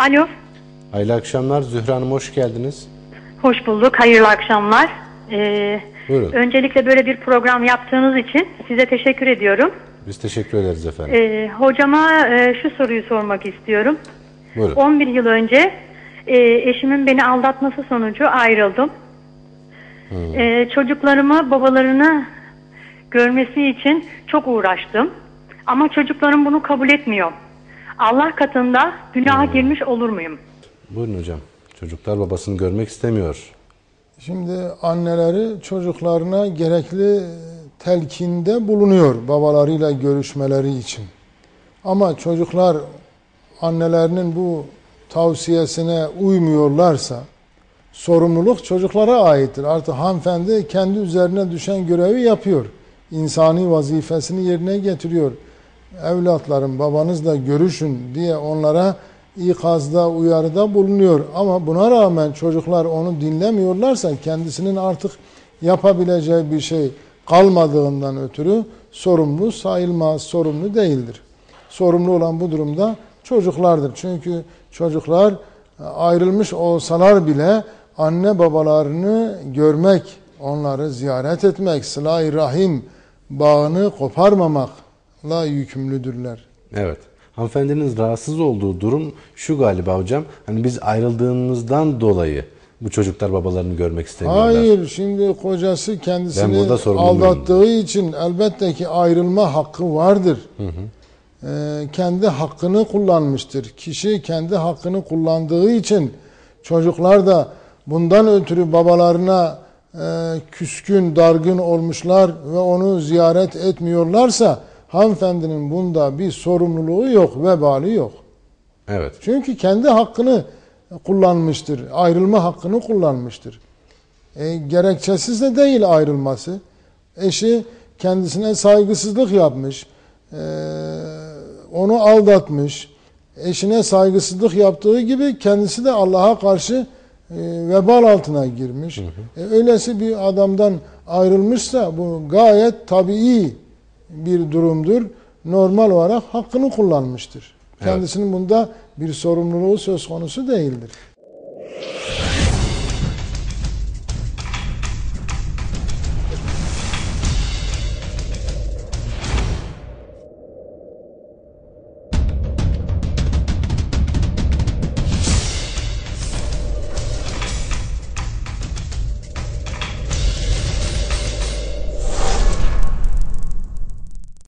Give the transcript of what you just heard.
Alo, Hayırlı akşamlar Zühre Hanım hoş geldiniz. hoş bulduk. Hayırlı akşamlar. Ee, Buyurun. öncelikle böyle bir program yaptığınız için size teşekkür ediyorum. Biz teşekkür ederiz efendim. Ee, hocama e, şu soruyu sormak istiyorum. Buyurun. 11 yıl önce e, eşimin beni aldatması sonucu ayrıldım. E, çocuklarımı babalarını görmesi için çok uğraştım. Ama çocuklarım bunu kabul etmiyor. Allah katında günaha girmiş olur muyum? Buyurun hocam. Çocuklar babasını görmek istemiyor. Şimdi anneleri çocuklarına gerekli telkinde bulunuyor babalarıyla görüşmeleri için. Ama çocuklar annelerinin bu tavsiyesine uymuyorlarsa sorumluluk çocuklara aittir. Artık hanımefendi kendi üzerine düşen görevi yapıyor. İnsani vazifesini yerine getiriyor. Evlatlarım babanızla görüşün diye onlara ikazda, uyarıda bulunuyor. Ama buna rağmen çocuklar onu dinlemiyorlarsa kendisinin artık yapabileceği bir şey kalmadığından ötürü sorumlu sayılmaz, sorumlu değildir. Sorumlu olan bu durumda çocuklardır. Çünkü çocuklar ayrılmış olsalar bile anne babalarını görmek, onları ziyaret etmek, sıla-i rahim bağını koparmamakla yükümlüdürler. Evet. Hanımefendinin rahatsız olduğu durum şu galiba hocam. Hani biz ayrıldığımızdan dolayı bu çocuklar babalarını görmek istemiyorlar. Hayır, şimdi kocası kendisini aldattığı için elbette ki ayrılma hakkı vardır. Ee, kendi hakkını kullanmıştır. Kişi kendi hakkını kullandığı için çocuklar da bundan ötürü babalarına e, küskün, dargın olmuşlar ve onu ziyaret etmiyorlarsa hanımefendinin bunda bir sorumluluğu yok, vebali yok. Evet. Çünkü kendi hakkını kullanmıştır. Ayrılma hakkını kullanmıştır. E, gerekçesiz de değil ayrılması. Eşi kendisine saygısızlık yapmış. e, onu aldatmış. Eşine saygısızlık yaptığı gibi kendisi de Allah'a karşı e, vebal altına girmiş. E, öylesi bir adamdan ayrılmışsa bu gayet tabii bir durumdur. Normal olarak hakkını kullanmıştır. Kendisinin bunda bir sorumluluğu söz konusu değildir.